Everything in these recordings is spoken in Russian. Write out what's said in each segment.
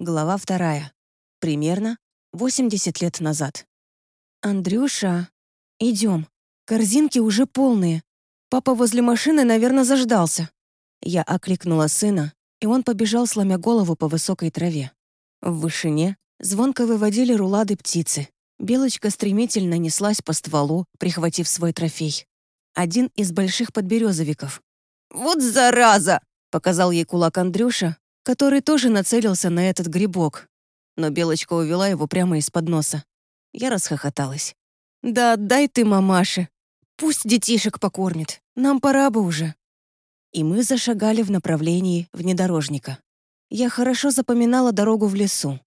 Глава вторая. Примерно 80 лет назад. «Андрюша, идем. Корзинки уже полные. Папа возле машины, наверное, заждался». Я окликнула сына, и он побежал, сломя голову по высокой траве. В вышине звонко выводили рулады птицы. Белочка стремительно неслась по стволу, прихватив свой трофей. Один из больших подберезовиков. «Вот зараза!» — показал ей кулак Андрюша, который тоже нацелился на этот грибок. Но Белочка увела его прямо из-под носа. Я расхохоталась. «Да отдай ты мамаше. Пусть детишек покормит. Нам пора бы уже». И мы зашагали в направлении внедорожника. Я хорошо запоминала дорогу в лесу.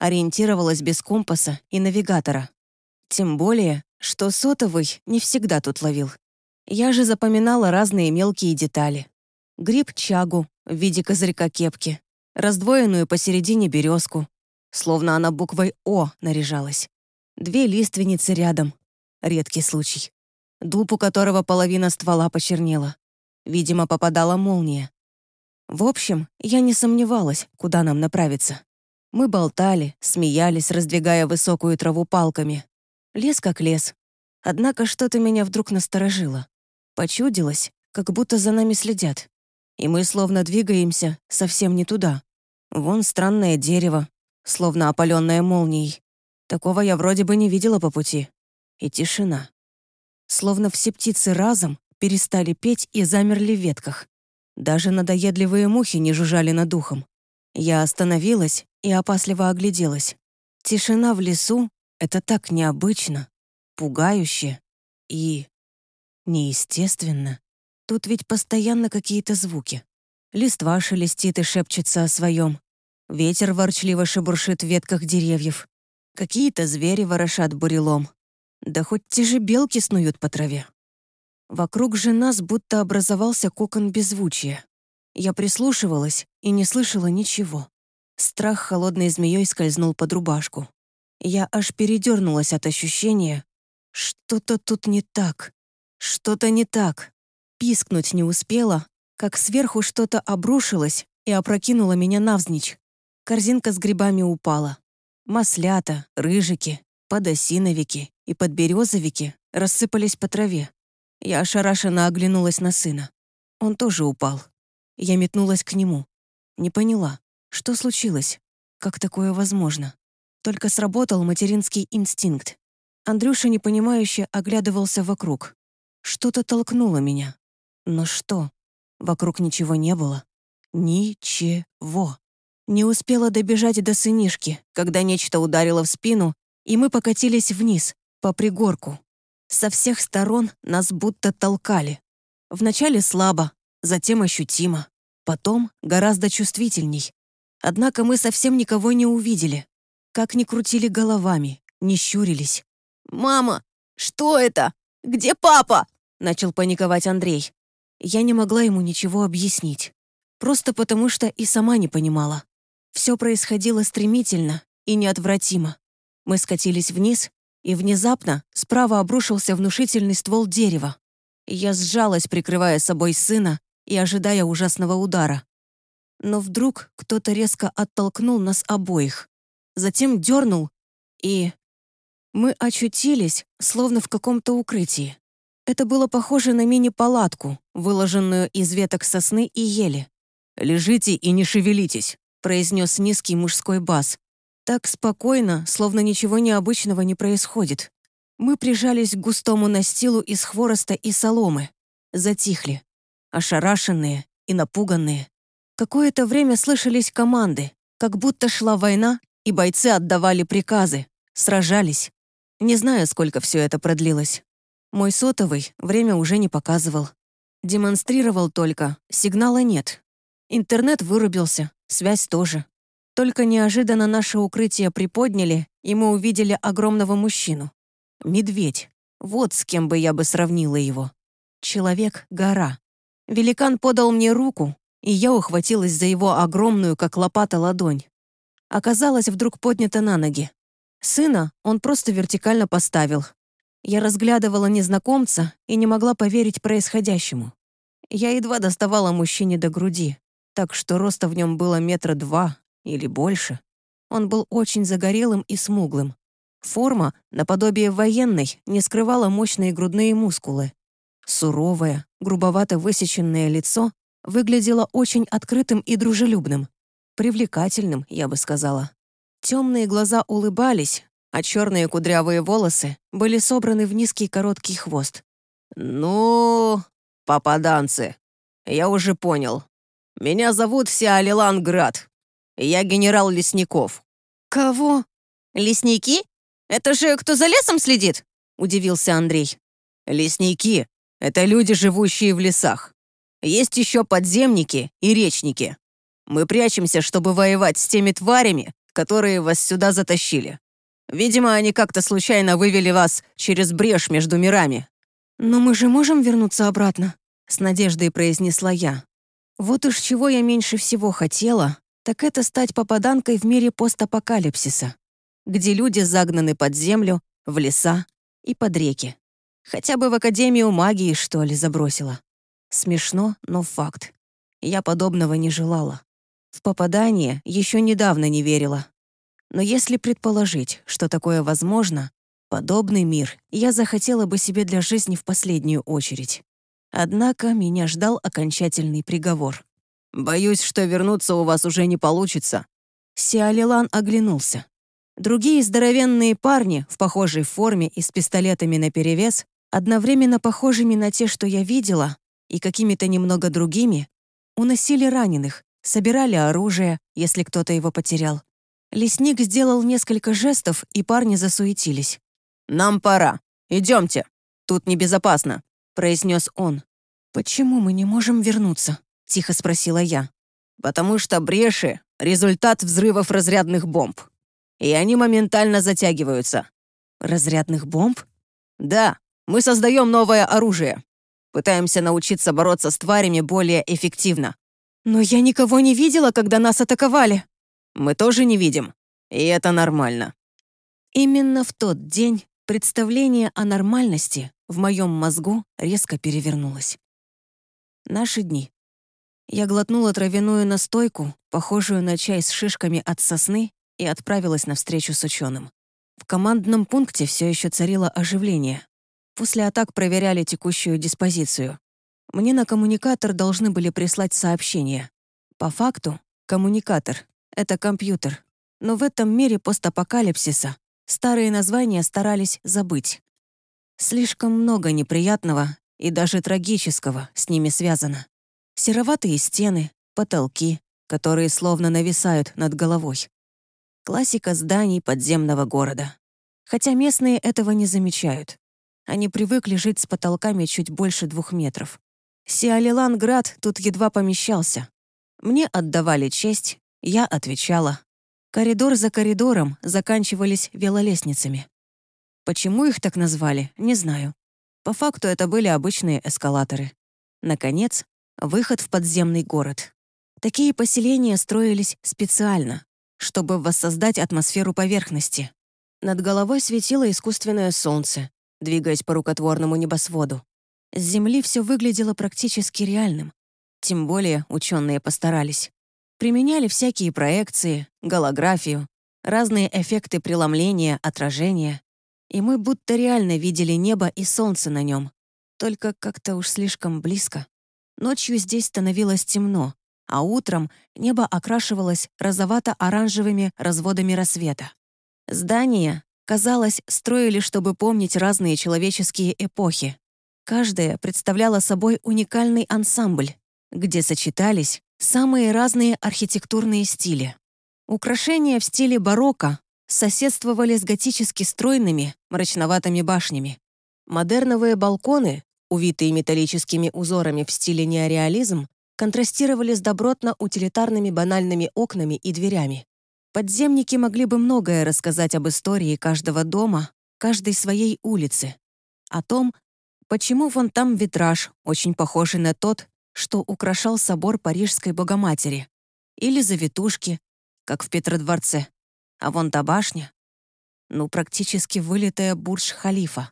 Ориентировалась без компаса и навигатора. Тем более, что сотовый не всегда тут ловил. Я же запоминала разные мелкие детали. Гриб-чагу в виде козырька кепки, раздвоенную посередине березку, словно она буквой «О» наряжалась. Две лиственницы рядом. Редкий случай. Дуб, у которого половина ствола почернела. Видимо, попадала молния. В общем, я не сомневалась, куда нам направиться. Мы болтали, смеялись, раздвигая высокую траву палками. Лес как лес. Однако что-то меня вдруг насторожило. Почудилось, как будто за нами следят. И мы словно двигаемся совсем не туда. Вон странное дерево, словно опаленное молнией. Такого я вроде бы не видела по пути. И тишина. Словно все птицы разом перестали петь и замерли в ветках. Даже надоедливые мухи не жужжали над ухом. Я остановилась и опасливо огляделась. Тишина в лесу — это так необычно, пугающе и неестественно. Тут ведь постоянно какие-то звуки. Листва шелестит и шепчется о своем. Ветер ворчливо шебуршит в ветках деревьев. Какие-то звери ворошат бурелом. Да хоть те же белки снуют по траве. Вокруг же нас будто образовался кокон беззвучия. Я прислушивалась и не слышала ничего. Страх холодной змеей скользнул под рубашку. Я аж передернулась от ощущения. Что-то тут не так. Что-то не так. Пискнуть не успела, как сверху что-то обрушилось и опрокинуло меня навзничь. Корзинка с грибами упала. Маслята, рыжики, подосиновики и подберезовики рассыпались по траве. Я ошарашенно оглянулась на сына. Он тоже упал. Я метнулась к нему. Не поняла, что случилось? Как такое возможно? Только сработал материнский инстинкт. Андрюша непонимающе оглядывался вокруг. Что-то толкнуло меня. Но что? Вокруг ничего не было. Ничего. Не успела добежать до сынишки, когда нечто ударило в спину, и мы покатились вниз, по пригорку. Со всех сторон нас будто толкали. Вначале слабо, затем ощутимо, потом гораздо чувствительней. Однако мы совсем никого не увидели. Как ни крутили головами, не щурились. «Мама, что это? Где папа?» Начал паниковать Андрей. Я не могла ему ничего объяснить. Просто потому, что и сама не понимала. Все происходило стремительно и неотвратимо. Мы скатились вниз, и внезапно справа обрушился внушительный ствол дерева. Я сжалась, прикрывая собой сына и ожидая ужасного удара. Но вдруг кто-то резко оттолкнул нас обоих. Затем дернул, и... Мы очутились, словно в каком-то укрытии. Это было похоже на мини-палатку, выложенную из веток сосны и ели. «Лежите и не шевелитесь», — произнес низкий мужской бас. Так спокойно, словно ничего необычного не происходит. Мы прижались к густому настилу из хвороста и соломы. Затихли. Ошарашенные и напуганные. Какое-то время слышались команды, как будто шла война, и бойцы отдавали приказы, сражались. Не знаю, сколько все это продлилось. Мой сотовый время уже не показывал. Демонстрировал только, сигнала нет. Интернет вырубился, связь тоже. Только неожиданно наше укрытие приподняли, и мы увидели огромного мужчину. Медведь. Вот с кем бы я бы сравнила его. Человек-гора. Великан подал мне руку, и я ухватилась за его огромную, как лопата, ладонь. Оказалось, вдруг поднята на ноги. Сына он просто вертикально поставил, я разглядывала незнакомца и не могла поверить происходящему. Я едва доставала мужчине до груди, так что роста в нем было метра два или больше. Он был очень загорелым и смуглым. Форма, наподобие военной, не скрывала мощные грудные мускулы. Суровое, грубовато высеченное лицо выглядело очень открытым и дружелюбным. Привлекательным, я бы сказала. Темные глаза улыбались, а черные кудрявые волосы были собраны в низкий короткий хвост. «Ну, попаданцы, я уже понял. Меня зовут Сиалилан Град. Я генерал Лесников». «Кого?» «Лесники? Это же кто за лесом следит?» — удивился Андрей. «Лесники — это люди, живущие в лесах. Есть еще подземники и речники. Мы прячемся, чтобы воевать с теми тварями, которые вас сюда затащили. Видимо, они как-то случайно вывели вас через брешь между мирами». «Но мы же можем вернуться обратно?» — с надеждой произнесла я. Вот уж чего я меньше всего хотела, так это стать попаданкой в мире постапокалипсиса, где люди загнаны под землю, в леса и под реки. Хотя бы в Академию магии, что ли, забросила. Смешно, но факт. Я подобного не желала. В попадание еще недавно не верила. Но если предположить, что такое возможно, подобный мир я захотела бы себе для жизни в последнюю очередь. Однако меня ждал окончательный приговор. «Боюсь, что вернуться у вас уже не получится». Сиалилан оглянулся. Другие здоровенные парни в похожей форме и с пистолетами наперевес, одновременно похожими на те, что я видела, и какими-то немного другими, уносили раненых, собирали оружие, если кто-то его потерял. Лесник сделал несколько жестов, и парни засуетились. «Нам пора. Идемте. Тут небезопасно», — произнес он. «Почему мы не можем вернуться?» — тихо спросила я. «Потому что бреши — результат взрывов разрядных бомб. И они моментально затягиваются». «Разрядных бомб?» «Да, мы создаем новое оружие. Пытаемся научиться бороться с тварями более эффективно». «Но я никого не видела, когда нас атаковали». «Мы тоже не видим. И это нормально». Именно в тот день представление о нормальности в моем мозгу резко перевернулось. Наши дни. Я глотнула травяную настойку, похожую на чай с шишками от сосны, и отправилась на встречу с ученым. В командном пункте все еще царило оживление. После атак проверяли текущую диспозицию. Мне на коммуникатор должны были прислать сообщение. По факту, коммуникатор — это компьютер. Но в этом мире постапокалипсиса старые названия старались забыть. Слишком много неприятного и даже трагического с ними связано. Сероватые стены, потолки, которые словно нависают над головой. Классика зданий подземного города. Хотя местные этого не замечают. Они привыкли жить с потолками чуть больше двух метров. Сиалиланград тут едва помещался. Мне отдавали честь, я отвечала. Коридор за коридором заканчивались велолестницами. Почему их так назвали, не знаю. По факту это были обычные эскалаторы. Наконец, выход в подземный город. Такие поселения строились специально, чтобы воссоздать атмосферу поверхности. Над головой светило искусственное солнце, двигаясь по рукотворному небосводу. С Земли все выглядело практически реальным. Тем более ученые постарались. Применяли всякие проекции, голографию, разные эффекты преломления, отражения. И мы будто реально видели небо и солнце на нем. Только как-то уж слишком близко. Ночью здесь становилось темно, а утром небо окрашивалось розовато-оранжевыми разводами рассвета. Здания Казалось, строили, чтобы помнить разные человеческие эпохи. Каждая представляла собой уникальный ансамбль, где сочетались самые разные архитектурные стили. Украшения в стиле барокко соседствовали с готически стройными, мрачноватыми башнями. Модерновые балконы, увитые металлическими узорами в стиле неореализм, контрастировали с добротно-утилитарными банальными окнами и дверями. Подземники могли бы многое рассказать об истории каждого дома, каждой своей улицы. О том, почему вон там витраж, очень похожий на тот, что украшал собор Парижской Богоматери. Или завитушки, как в Петродворце. А вон та башня. Ну, практически вылитая Бурдж-Халифа.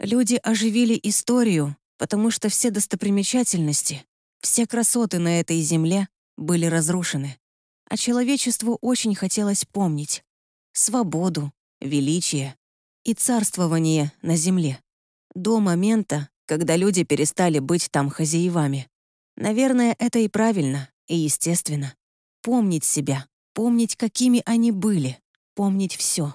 Люди оживили историю, потому что все достопримечательности, все красоты на этой земле были разрушены а человечеству очень хотелось помнить. свободу, величие и царствование на земле. До момента, когда люди перестали быть там хозяевами. Наверное, это и правильно, и естественно. Помнить себя, помнить, какими они были, помнить все.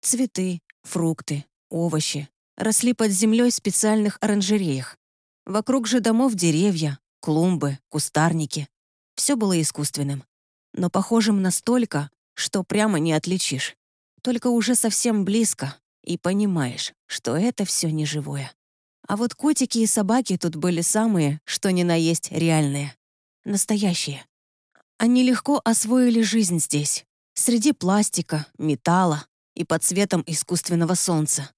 Цветы, фрукты, овощи росли под землей в специальных оранжереях. Вокруг же домов деревья, клумбы, кустарники. Все было искусственным, но похожим настолько, что прямо не отличишь. Только уже совсем близко, и понимаешь, что это все не живое. А вот котики и собаки тут были самые, что ни на есть реальные. Настоящие. Они легко освоили жизнь здесь, среди пластика, металла и под светом искусственного солнца.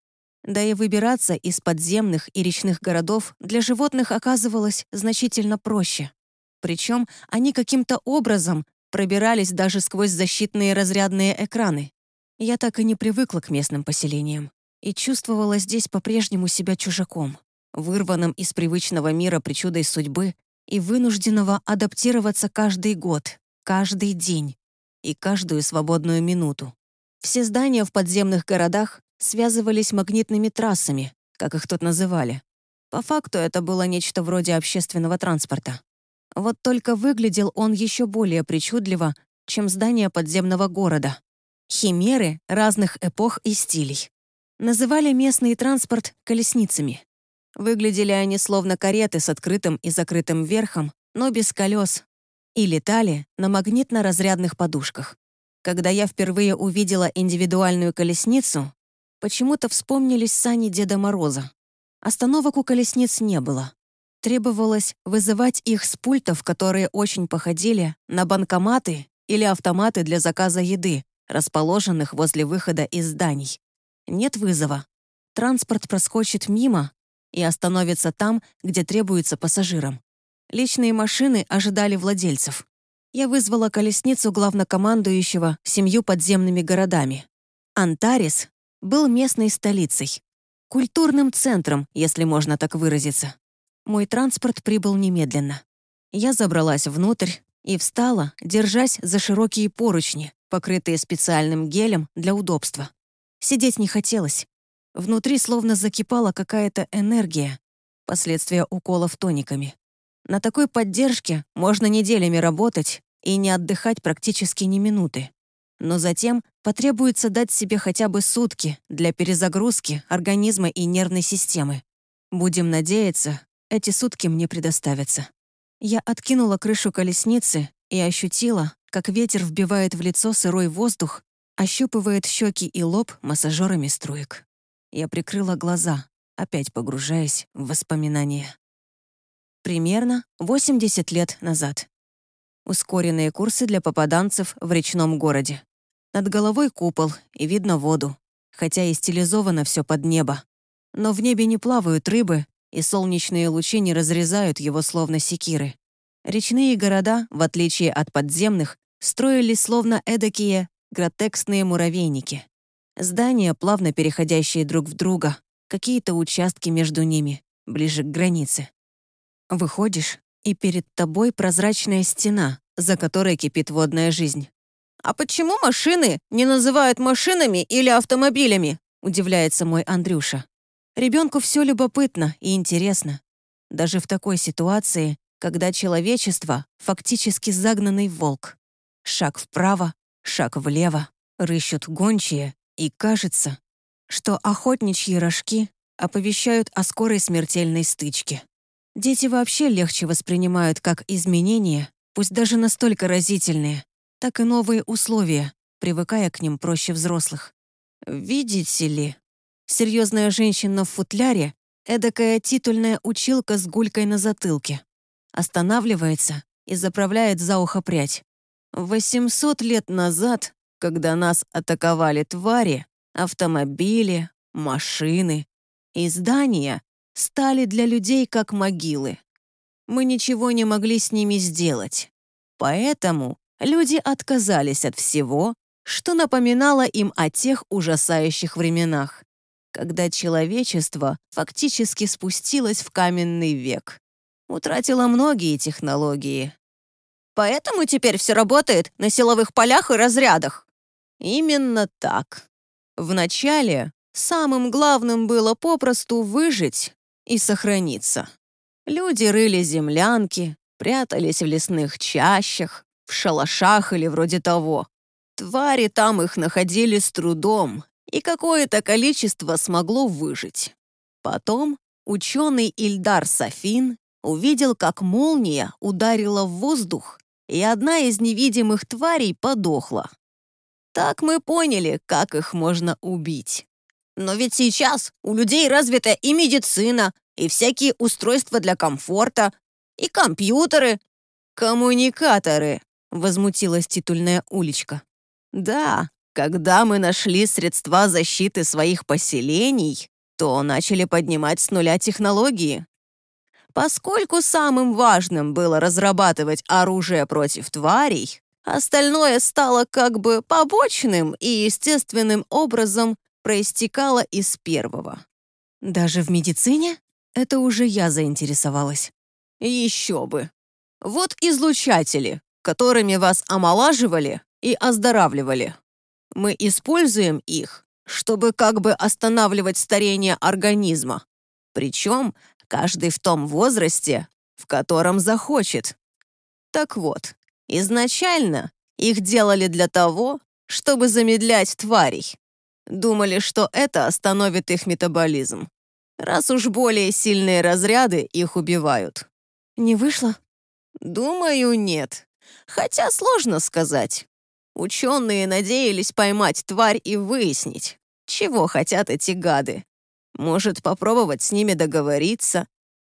Да и выбираться из подземных и речных городов для животных оказывалось значительно проще. Причем они каким-то образом пробирались даже сквозь защитные разрядные экраны. Я так и не привыкла к местным поселениям и чувствовала здесь по-прежнему себя чужаком, вырванным из привычного мира причудой судьбы и вынужденного адаптироваться каждый год, каждый день и каждую свободную минуту. Все здания в подземных городах связывались магнитными трассами, как их тут называли. По факту это было нечто вроде общественного транспорта. Вот только выглядел он еще более причудливо, чем здание подземного города. Химеры разных эпох и стилей. Называли местный транспорт колесницами. Выглядели они словно кареты с открытым и закрытым верхом, но без колес, и летали на магнитно-разрядных подушках. Когда я впервые увидела индивидуальную колесницу, почему-то вспомнились сани Деда Мороза. Остановок у колесниц не было. Требовалось вызывать их с пультов, которые очень походили на банкоматы или автоматы для заказа еды, расположенных возле выхода из зданий. Нет вызова. Транспорт проскочит мимо и остановится там, где требуется пассажирам. Личные машины ожидали владельцев. Я вызвала колесницу главнокомандующего семью подземными городами. Антарис был местной столицей. Культурным центром, если можно так выразиться. Мой транспорт прибыл немедленно. Я забралась внутрь и встала, держась за широкие поручни, покрытые специальным гелем для удобства. Сидеть не хотелось. Внутри словно закипала какая-то энергия, последствия уколов тониками. На такой поддержке можно неделями работать и не отдыхать практически ни минуты. Но затем потребуется дать себе хотя бы сутки для перезагрузки организма и нервной системы. Будем надеяться, эти сутки мне предоставятся. Я откинула крышу колесницы и ощутила, как ветер вбивает в лицо сырой воздух ощупывает щеки и лоб массажерами струек. Я прикрыла глаза, опять погружаясь в воспоминания. Примерно 80 лет назад. Ускоренные курсы для попаданцев в речном городе. Над головой купол, и видно воду, хотя и стилизовано все под небо. Но в небе не плавают рыбы, и солнечные лучи не разрезают его словно секиры. Речные города, в отличие от подземных, строились словно эдакие гротексные муравейники. Здания, плавно переходящие друг в друга, какие-то участки между ними, ближе к границе. Выходишь, и перед тобой прозрачная стена, за которой кипит водная жизнь. «А почему машины не называют машинами или автомобилями?» удивляется мой Андрюша. Ребенку все любопытно и интересно. Даже в такой ситуации, когда человечество фактически загнанный волк. Шаг вправо, Шаг влево, рыщут гончие, и кажется, что охотничьи рожки оповещают о скорой смертельной стычке. Дети вообще легче воспринимают как изменения, пусть даже настолько разительные, так и новые условия, привыкая к ним проще взрослых. Видите ли, серьезная женщина в футляре — эдакая титульная училка с гулькой на затылке. Останавливается и заправляет за ухо прядь. 800 лет назад, когда нас атаковали твари, автомобили, машины и здания стали для людей как могилы. Мы ничего не могли с ними сделать. Поэтому люди отказались от всего, что напоминало им о тех ужасающих временах, когда человечество фактически спустилось в каменный век. Утратило многие технологии, Поэтому теперь все работает на силовых полях и разрядах. Именно так. Вначале самым главным было попросту выжить и сохраниться. Люди рыли землянки, прятались в лесных чащах, в шалашах или вроде того. Твари там их находили с трудом, и какое-то количество смогло выжить. Потом ученый Ильдар Софин увидел, как молния ударила в воздух, и одна из невидимых тварей подохла. Так мы поняли, как их можно убить. Но ведь сейчас у людей развита и медицина, и всякие устройства для комфорта, и компьютеры. Коммуникаторы, возмутилась титульная уличка. Да, когда мы нашли средства защиты своих поселений, то начали поднимать с нуля технологии. Поскольку самым важным было разрабатывать оружие против тварей, остальное стало как бы побочным и естественным образом проистекало из первого. Даже в медицине? Это уже я заинтересовалась. Еще бы. Вот излучатели, которыми вас омолаживали и оздоравливали. Мы используем их, чтобы как бы останавливать старение организма. Причем каждый в том возрасте, в котором захочет. Так вот, изначально их делали для того, чтобы замедлять тварей. Думали, что это остановит их метаболизм. Раз уж более сильные разряды их убивают. Не вышло? Думаю, нет. Хотя сложно сказать. Ученые надеялись поймать тварь и выяснить, чего хотят эти гады. Может, попробовать с ними договориться.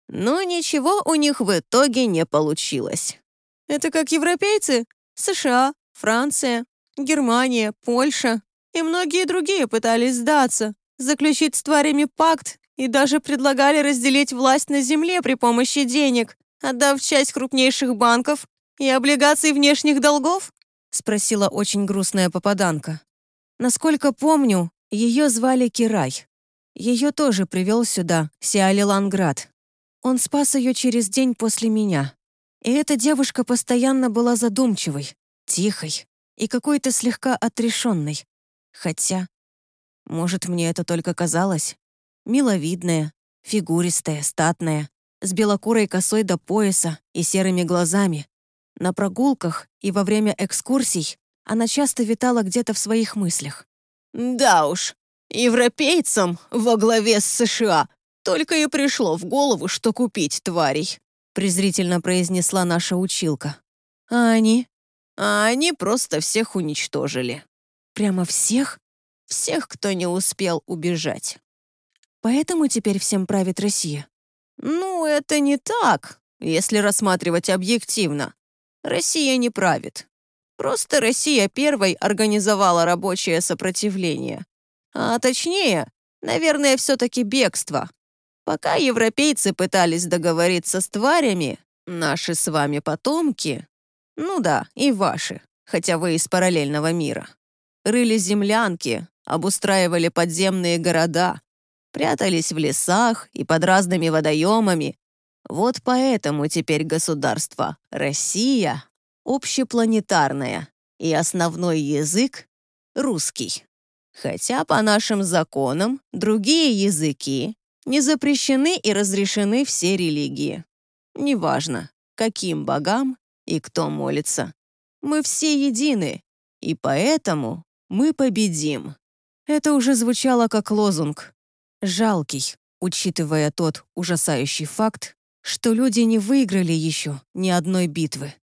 Но ничего у них в итоге не получилось. Это как европейцы? США, Франция, Германия, Польша и многие другие пытались сдаться, заключить с тварями пакт и даже предлагали разделить власть на земле при помощи денег, отдав часть крупнейших банков и облигаций внешних долгов? спросила очень грустная попаданка. Насколько помню, ее звали Кирай. Ее тоже привел сюда Сиалиланград. Он спас ее через день после меня. И эта девушка постоянно была задумчивой, тихой и какой-то слегка отрешенной. Хотя, может, мне это только казалось. Миловидная, фигуристая, статная, с белокурой косой до пояса и серыми глазами, на прогулках и во время экскурсий она часто витала где-то в своих мыслях. «Да уж, европейцам во главе с США только и пришло в голову, что купить тварей», презрительно произнесла наша училка. «А они?» «А они просто всех уничтожили». «Прямо всех?» «Всех, кто не успел убежать». «Поэтому теперь всем правит Россия?» «Ну, это не так, если рассматривать объективно. Россия не правит. Просто Россия первой организовала рабочее сопротивление. А точнее, наверное, все-таки бегство. Пока европейцы пытались договориться с тварями, наши с вами потомки, ну да, и ваши, хотя вы из параллельного мира, рыли землянки, обустраивали подземные города, прятались в лесах и под разными водоемами, вот поэтому теперь государство Россия общепланетарное, и основной язык — русский. Хотя по нашим законам другие языки не запрещены и разрешены все религии. Неважно, каким богам и кто молится. Мы все едины, и поэтому мы победим. Это уже звучало как лозунг. Жалкий, учитывая тот ужасающий факт, что люди не выиграли еще ни одной битвы.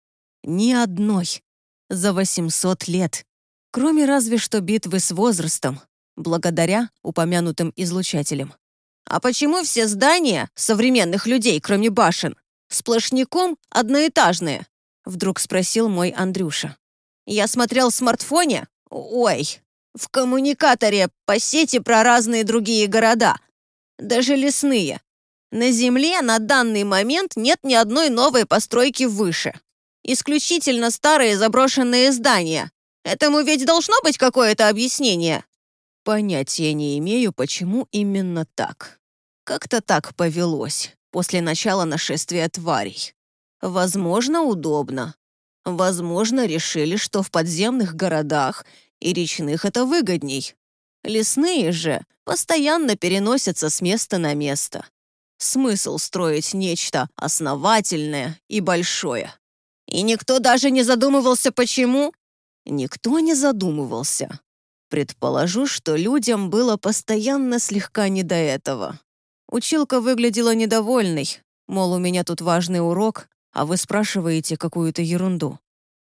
Ни одной. За 800 лет. Кроме разве что битвы с возрастом, благодаря упомянутым излучателям. А почему все здания современных людей, кроме башен, сплошняком одноэтажные? Вдруг спросил мой Андрюша. Я смотрел в смартфоне, ой, в коммуникаторе по сети про разные другие города, даже лесные. На Земле на данный момент нет ни одной новой постройки выше. Исключительно старые заброшенные здания. Этому ведь должно быть какое-то объяснение. Понятия не имею, почему именно так. Как-то так повелось после начала нашествия тварей. Возможно, удобно. Возможно, решили, что в подземных городах и речных это выгодней. Лесные же постоянно переносятся с места на место. Смысл строить нечто основательное и большое. И никто даже не задумывался, почему? Никто не задумывался. Предположу, что людям было постоянно слегка не до этого. Училка выглядела недовольной, мол, у меня тут важный урок, а вы спрашиваете какую-то ерунду.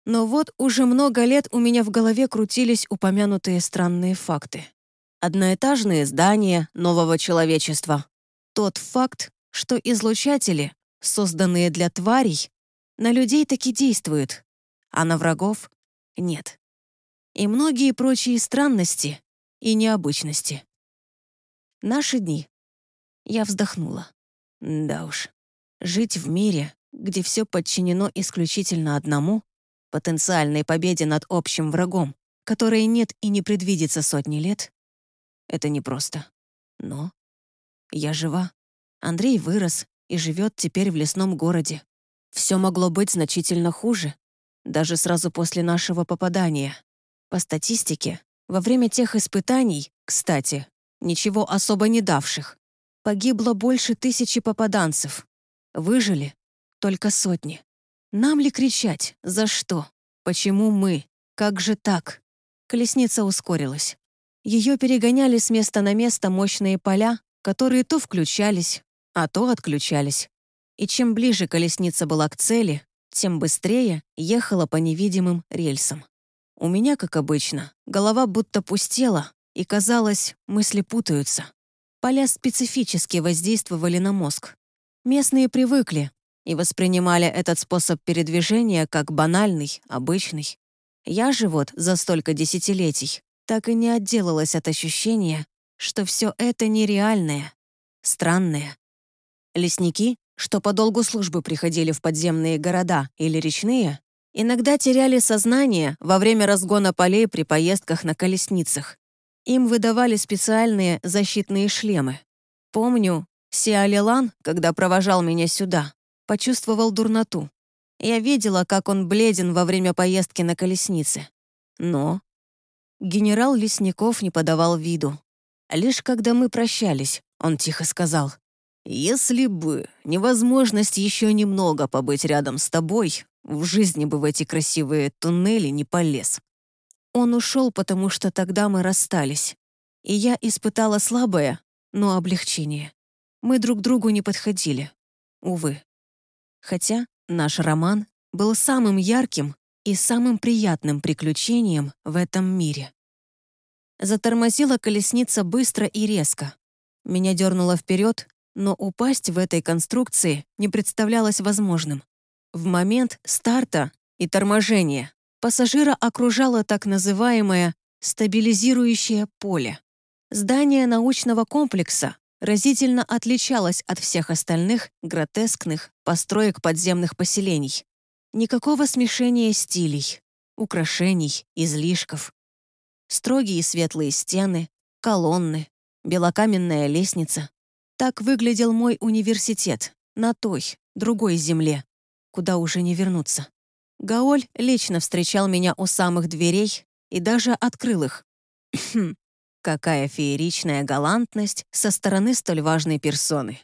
Но вот уже много лет у меня в голове крутились упомянутые странные факты. Одноэтажные здания нового человечества. Тот факт, что излучатели, созданные для тварей, на людей таки действуют, а на врагов — нет. И многие прочие странности и необычности. Наши дни. Я вздохнула. Да уж, жить в мире, где все подчинено исключительно одному, потенциальной победе над общим врагом, которой нет и не предвидится сотни лет, это непросто. Но я жива. Андрей вырос и живет теперь в лесном городе. Все могло быть значительно хуже, даже сразу после нашего попадания. По статистике, во время тех испытаний, кстати, ничего особо не давших, Погибло больше тысячи попаданцев. Выжили только сотни. Нам ли кричать? За что? Почему мы? Как же так? Колесница ускорилась. Ее перегоняли с места на место мощные поля, которые то включались, а то отключались. И чем ближе колесница была к цели, тем быстрее ехала по невидимым рельсам. У меня, как обычно, голова будто пустела, и казалось, мысли путаются. Поля специфически воздействовали на мозг. Местные привыкли и воспринимали этот способ передвижения как банальный, обычный. Я же вот за столько десятилетий так и не отделалась от ощущения, что все это нереальное, странное. Лесники, что по долгу службы приходили в подземные города или речные, иногда теряли сознание во время разгона полей при поездках на колесницах. Им выдавали специальные защитные шлемы. Помню, Сиалилан, когда провожал меня сюда, почувствовал дурноту. Я видела, как он бледен во время поездки на колеснице. Но генерал Лесников не подавал виду. Лишь когда мы прощались, он тихо сказал, «Если бы невозможность еще немного побыть рядом с тобой, в жизни бы в эти красивые туннели не полез. Он ушел, потому что тогда мы расстались. И я испытала слабое, но облегчение. Мы друг другу не подходили. Увы. Хотя наш роман был самым ярким и самым приятным приключением в этом мире. Затормозила колесница быстро и резко. Меня дернуло вперед, но упасть в этой конструкции не представлялось возможным. В момент старта и торможения пассажира окружало так называемое стабилизирующее поле. Здание научного комплекса разительно отличалось от всех остальных гротескных построек подземных поселений. Никакого смешения стилей, украшений, излишков. Строгие светлые стены, колонны, белокаменная лестница. Так выглядел мой университет на той, другой земле, куда уже не вернуться. Гаоль лично встречал меня у самых дверей и даже открыл их. Хм, какая фееричная галантность со стороны столь важной персоны.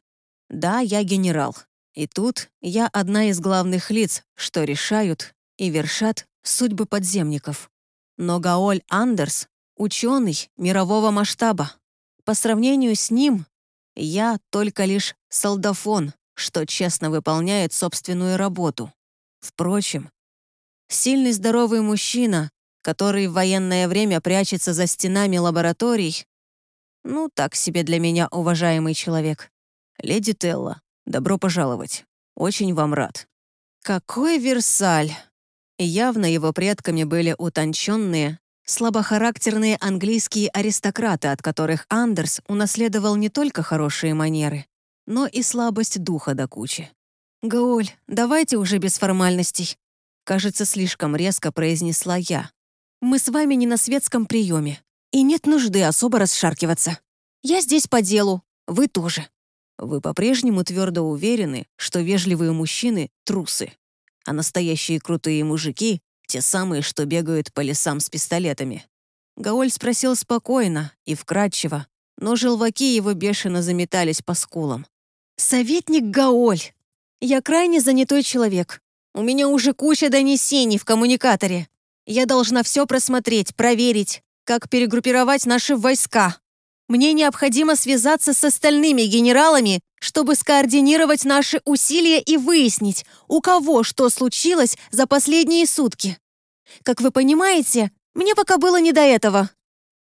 Да, я генерал. И тут я одна из главных лиц, что решают и вершат судьбы подземников. Но Гаоль Андерс — ученый мирового масштаба. По сравнению с ним, я только лишь солдафон, что честно выполняет собственную работу. Впрочем, Сильный здоровый мужчина, который в военное время прячется за стенами лабораторий. Ну, так себе для меня уважаемый человек. Леди Телла, добро пожаловать. Очень вам рад. Какой Версаль! явно его предками были утонченные, слабохарактерные английские аристократы, от которых Андерс унаследовал не только хорошие манеры, но и слабость духа до кучи. «Гаоль, давайте уже без формальностей. Кажется, слишком резко произнесла я. «Мы с вами не на светском приеме, и нет нужды особо расшаркиваться. Я здесь по делу, вы тоже». Вы по-прежнему твердо уверены, что вежливые мужчины — трусы, а настоящие крутые мужики — те самые, что бегают по лесам с пистолетами. Гаоль спросил спокойно и вкратчиво, но желваки его бешено заметались по скулам. «Советник Гаоль! Я крайне занятой человек. У меня уже куча донесений в коммуникаторе. Я должна все просмотреть, проверить, как перегруппировать наши войска. Мне необходимо связаться с остальными генералами, чтобы скоординировать наши усилия и выяснить, у кого что случилось за последние сутки. Как вы понимаете, мне пока было не до этого.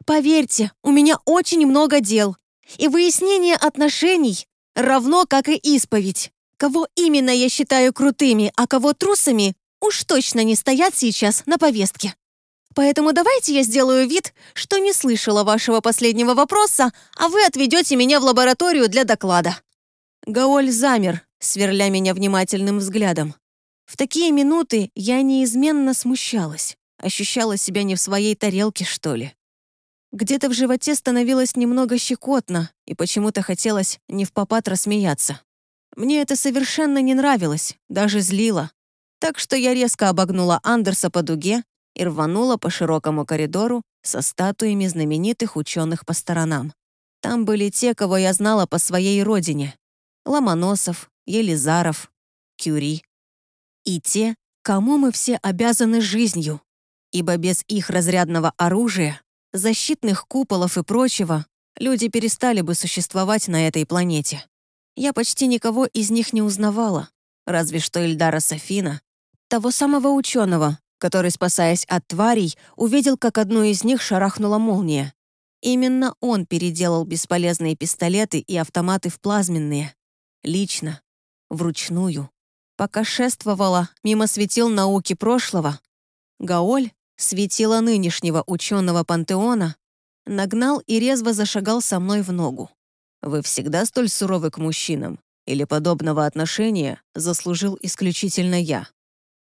Поверьте, у меня очень много дел. И выяснение отношений равно как и исповедь. Кого именно я считаю крутыми, а кого трусами, уж точно не стоят сейчас на повестке. Поэтому давайте я сделаю вид, что не слышала вашего последнего вопроса, а вы отведете меня в лабораторию для доклада». Гаоль замер, сверля меня внимательным взглядом. В такие минуты я неизменно смущалась, ощущала себя не в своей тарелке, что ли. Где-то в животе становилось немного щекотно, и почему-то хотелось не в попад рассмеяться. Мне это совершенно не нравилось, даже злило. Так что я резко обогнула Андерса по дуге и рванула по широкому коридору со статуями знаменитых ученых по сторонам. Там были те, кого я знала по своей родине. Ломоносов, Елизаров, Кюри. И те, кому мы все обязаны жизнью, ибо без их разрядного оружия, защитных куполов и прочего, люди перестали бы существовать на этой планете. Я почти никого из них не узнавала, разве что Эльдара Софина, того самого ученого, который, спасаясь от тварей, увидел, как одну из них шарахнула молния. Именно он переделал бесполезные пистолеты и автоматы в плазменные. Лично, вручную. Пока шествовала мимо светил науки прошлого, Гаоль, светила нынешнего ученого пантеона, нагнал и резво зашагал со мной в ногу. «Вы всегда столь суровы к мужчинам? Или подобного отношения заслужил исключительно я?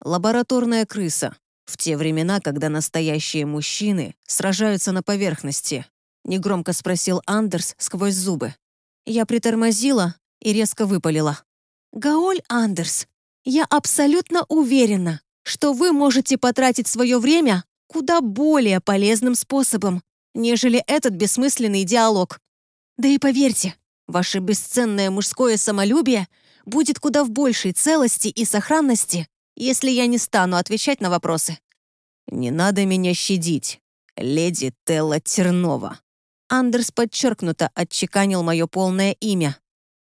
Лабораторная крыса, в те времена, когда настоящие мужчины сражаются на поверхности, негромко спросил Андерс сквозь зубы. Я притормозила и резко выпалила. «Гаоль Андерс, я абсолютно уверена, что вы можете потратить свое время куда более полезным способом, нежели этот бессмысленный диалог. Да и поверьте, ваше бесценное мужское самолюбие будет куда в большей целости и сохранности, если я не стану отвечать на вопросы. «Не надо меня щадить, леди Телла Тернова». Андерс подчеркнуто отчеканил мое полное имя.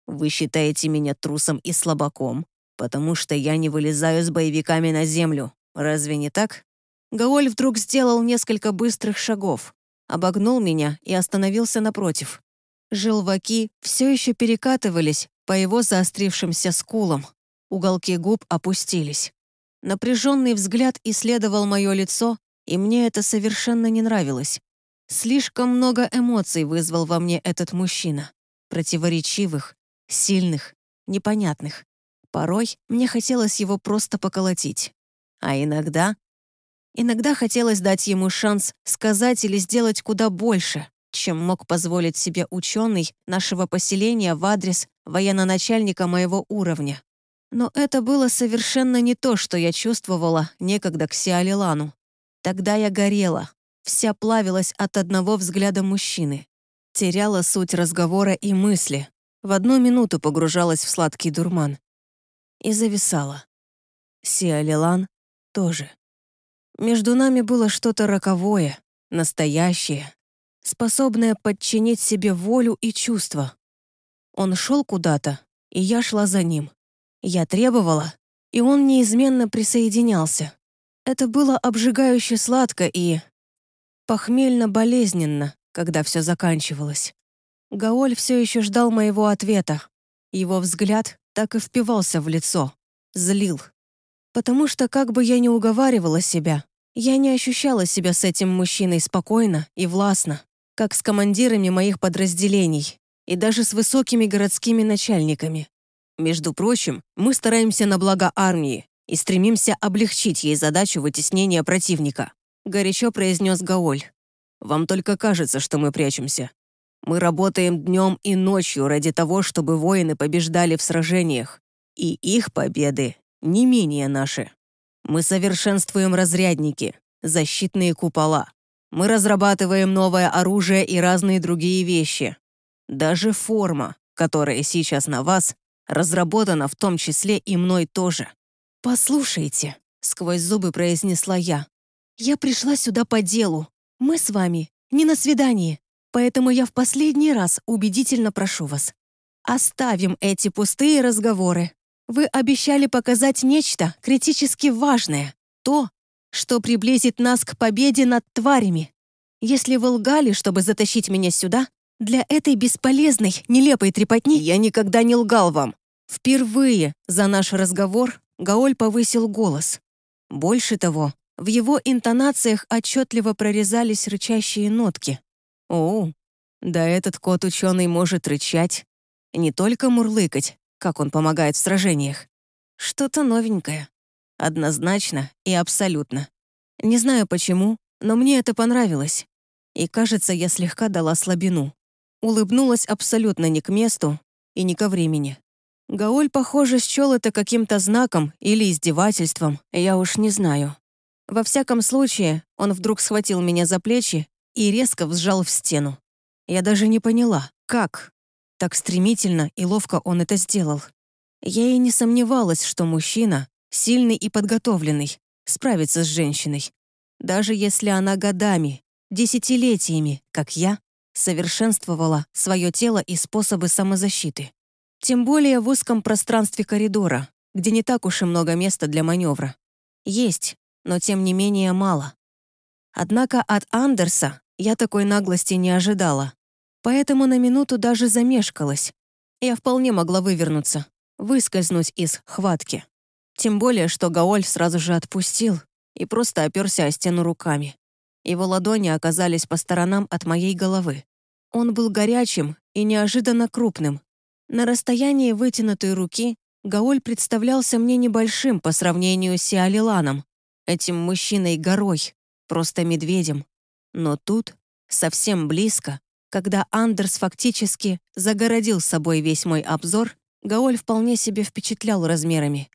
«Вы считаете меня трусом и слабаком, потому что я не вылезаю с боевиками на землю. Разве не так?» Гаоль вдруг сделал несколько быстрых шагов, обогнул меня и остановился напротив. Желваки все еще перекатывались по его заострившимся скулам. Уголки губ опустились. Напряженный взгляд исследовал мое лицо, и мне это совершенно не нравилось. Слишком много эмоций вызвал во мне этот мужчина. Противоречивых, сильных, непонятных. Порой мне хотелось его просто поколотить. А иногда... Иногда хотелось дать ему шанс сказать или сделать куда больше, чем мог позволить себе ученый нашего поселения в адрес военно-начальника моего уровня. Но это было совершенно не то, что я чувствовала некогда к Сиалилану. Тогда я горела, вся плавилась от одного взгляда мужчины. Теряла суть разговора и мысли. В одну минуту погружалась в сладкий дурман. И зависала. Сиалилан тоже. Между нами было что-то роковое, настоящее, способное подчинить себе волю и чувства. Он шел куда-то, и я шла за ним. Я требовала, и он неизменно присоединялся. Это было обжигающе сладко и... похмельно-болезненно, когда все заканчивалось. Гаоль все еще ждал моего ответа. Его взгляд так и впивался в лицо. Злил. Потому что, как бы я ни уговаривала себя, я не ощущала себя с этим мужчиной спокойно и властно, как с командирами моих подразделений и даже с высокими городскими начальниками. Между прочим, мы стараемся на благо армии и стремимся облегчить ей задачу вытеснения противника», — горячо произнес Гаоль. «Вам только кажется, что мы прячемся. Мы работаем днем и ночью ради того, чтобы воины побеждали в сражениях. И их победы не менее наши. Мы совершенствуем разрядники, защитные купола, Мы разрабатываем новое оружие и разные другие вещи. Даже форма, которая сейчас на вас, разработана в том числе и мной тоже. «Послушайте», — сквозь зубы произнесла я, «я пришла сюда по делу. Мы с вами не на свидании, поэтому я в последний раз убедительно прошу вас. Оставим эти пустые разговоры. Вы обещали показать нечто критически важное, то, что приблизит нас к победе над тварями. Если вы лгали, чтобы затащить меня сюда, для этой бесполезной, нелепой трепотни я никогда не лгал вам. Впервые за наш разговор Гаоль повысил голос. Больше того, в его интонациях отчетливо прорезались рычащие нотки. О, да этот кот-ученый может рычать. Не только мурлыкать, как он помогает в сражениях. Что-то новенькое. Однозначно и абсолютно. Не знаю почему, но мне это понравилось. И кажется, я слегка дала слабину. Улыбнулась абсолютно не к месту и не ко времени. Гаоль, похоже, счёл это каким-то знаком или издевательством, я уж не знаю. Во всяком случае, он вдруг схватил меня за плечи и резко взжал в стену. Я даже не поняла, как. Так стремительно и ловко он это сделал. Я и не сомневалась, что мужчина, сильный и подготовленный, справится с женщиной. Даже если она годами, десятилетиями, как я, совершенствовала свое тело и способы самозащиты. Тем более в узком пространстве коридора, где не так уж и много места для маневра. Есть, но тем не менее мало. Однако от Андерса я такой наглости не ожидала, поэтому на минуту даже замешкалась. Я вполне могла вывернуться, выскользнуть из хватки. Тем более, что Гаоль сразу же отпустил и просто оперся о стену руками. Его ладони оказались по сторонам от моей головы. Он был горячим и неожиданно крупным. На расстоянии вытянутой руки Гаоль представлялся мне небольшим по сравнению с Сиалиланом, этим мужчиной-горой, просто медведем. Но тут, совсем близко, когда Андерс фактически загородил собой весь мой обзор, Гаоль вполне себе впечатлял размерами.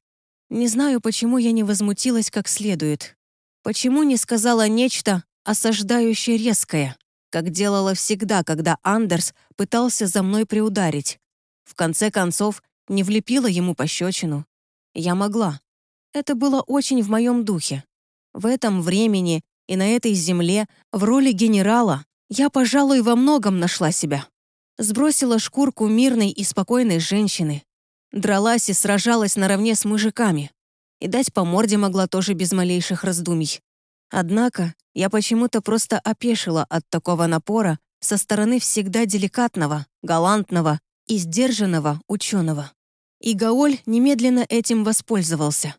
Не знаю, почему я не возмутилась как следует. Почему не сказала нечто осаждающее резкое, как делала всегда, когда Андерс пытался за мной приударить. В конце концов, не влепила ему пощечину. Я могла. Это было очень в моем духе. В этом времени и на этой земле в роли генерала я, пожалуй, во многом нашла себя. Сбросила шкурку мирной и спокойной женщины, Дралась и сражалась наравне с мужиками. И дать по морде могла тоже без малейших раздумий. Однако я почему-то просто опешила от такого напора со стороны всегда деликатного, галантного и сдержанного ученого. И Гаоль немедленно этим воспользовался.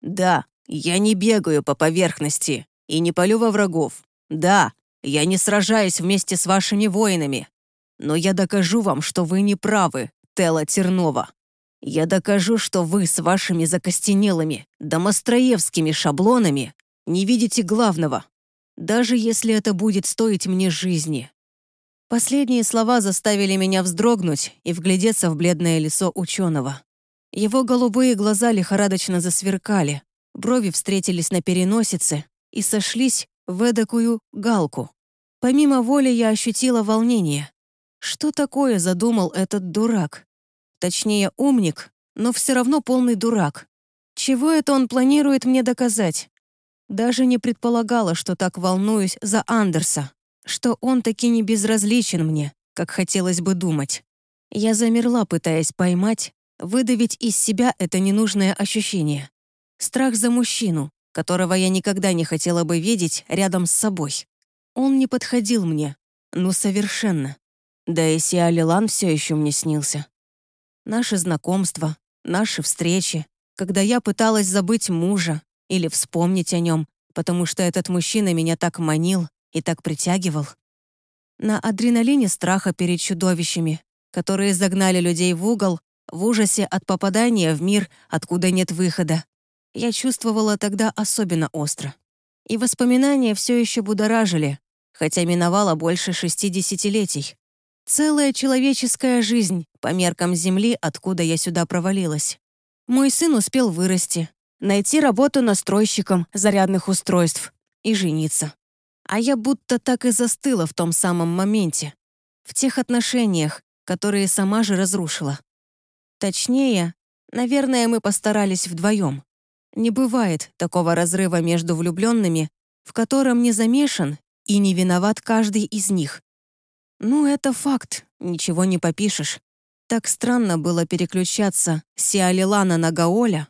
«Да, я не бегаю по поверхности и не полю во врагов. Да, я не сражаюсь вместе с вашими воинами. Но я докажу вам, что вы не правы, Тела Тернова. Я докажу, что вы с вашими закостенелыми, домостроевскими шаблонами не видите главного, даже если это будет стоить мне жизни». Последние слова заставили меня вздрогнуть и вглядеться в бледное лицо ученого. Его голубые глаза лихорадочно засверкали, брови встретились на переносице и сошлись в эдакую галку. Помимо воли я ощутила волнение. Что такое задумал этот дурак? Точнее, умник, но все равно полный дурак. Чего это он планирует мне доказать? Даже не предполагала, что так волнуюсь за Андерса, что он таки не безразличен мне, как хотелось бы думать. Я замерла, пытаясь поймать, выдавить из себя это ненужное ощущение. Страх за мужчину, которого я никогда не хотела бы видеть рядом с собой. Он не подходил мне, ну совершенно. Да и Сиалилан все еще мне снился. Наши знакомства, наши встречи, когда я пыталась забыть мужа или вспомнить о нем, потому что этот мужчина меня так манил и так притягивал. На адреналине страха перед чудовищами, которые загнали людей в угол, в ужасе от попадания в мир, откуда нет выхода. Я чувствовала тогда особенно остро. И воспоминания все еще будоражили, хотя миновало больше шести десятилетий. Целая человеческая жизнь по меркам Земли, откуда я сюда провалилась. Мой сын успел вырасти, найти работу настройщиком зарядных устройств и жениться. А я будто так и застыла в том самом моменте, в тех отношениях, которые сама же разрушила. Точнее, наверное, мы постарались вдвоем. Не бывает такого разрыва между влюбленными, в котором не замешан и не виноват каждый из них. Ну, это факт, ничего не попишешь. Так странно было переключаться с Сиалилана на Гаоля,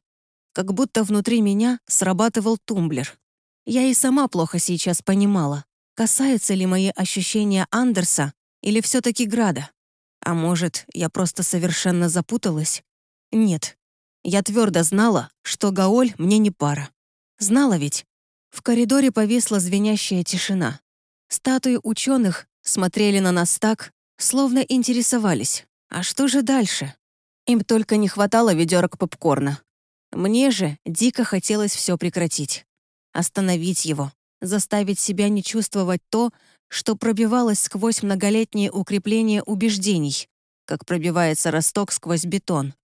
как будто внутри меня срабатывал тумблер. Я и сама плохо сейчас понимала, касаются ли мои ощущения Андерса или все таки Града. А может, я просто совершенно запуталась? Нет. Я твердо знала, что Гаоль мне не пара. Знала ведь. В коридоре повисла звенящая тишина. Статуи ученых смотрели на нас так, словно интересовались. А что же дальше? Им только не хватало ведерок попкорна. Мне же дико хотелось все прекратить. Остановить его, заставить себя не чувствовать то, что пробивалось сквозь многолетние укрепления убеждений, как пробивается росток сквозь бетон.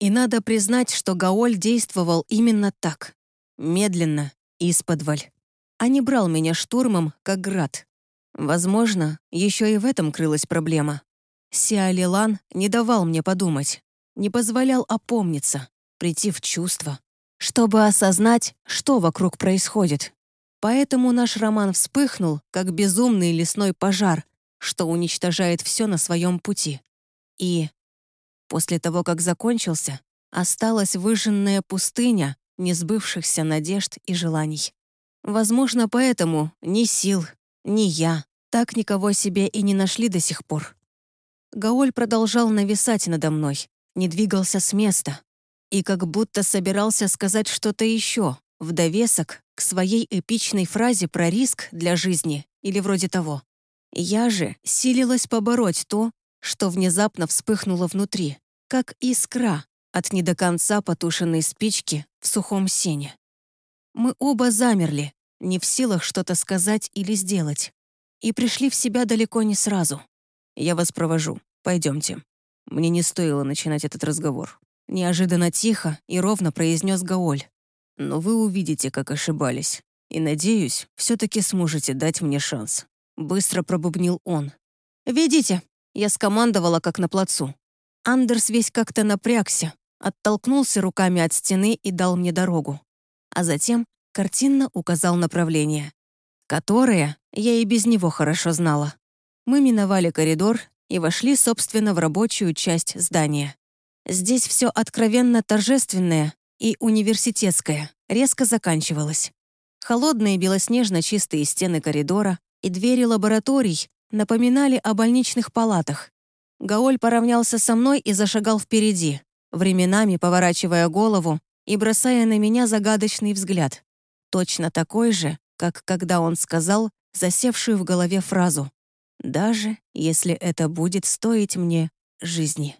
И надо признать, что Гаоль действовал именно так. Медленно, исподволь. А не брал меня штурмом, как град. Возможно, еще и в этом крылась проблема. Сиалилан не давал мне подумать, не позволял опомниться, прийти в чувство, чтобы осознать, что вокруг происходит. Поэтому наш роман вспыхнул, как безумный лесной пожар, что уничтожает все на своем пути. И после того, как закончился, осталась выжженная пустыня несбывшихся надежд и желаний. Возможно, поэтому ни сил, ни я так никого себе и не нашли до сих пор. Гаоль продолжал нависать надо мной, не двигался с места и как будто собирался сказать что-то еще, в довесок к своей эпичной фразе про риск для жизни или вроде того. Я же силилась побороть то, что внезапно вспыхнуло внутри, как искра от не до конца потушенной спички в сухом сене. Мы оба замерли, не в силах что-то сказать или сделать и пришли в себя далеко не сразу. «Я вас провожу. Пойдемте. Мне не стоило начинать этот разговор». Неожиданно тихо и ровно произнес Гаоль. «Но вы увидите, как ошибались. И, надеюсь, все таки сможете дать мне шанс». Быстро пробубнил он. «Ведите!» Я скомандовала, как на плацу. Андерс весь как-то напрягся, оттолкнулся руками от стены и дал мне дорогу. А затем картинно указал направление которое я и без него хорошо знала. Мы миновали коридор и вошли, собственно, в рабочую часть здания. Здесь все откровенно торжественное и университетское резко заканчивалось. Холодные белоснежно-чистые стены коридора и двери лабораторий напоминали о больничных палатах. Гаоль поравнялся со мной и зашагал впереди, временами поворачивая голову и бросая на меня загадочный взгляд. Точно такой же, как когда он сказал засевшую в голове фразу «Даже если это будет стоить мне жизни».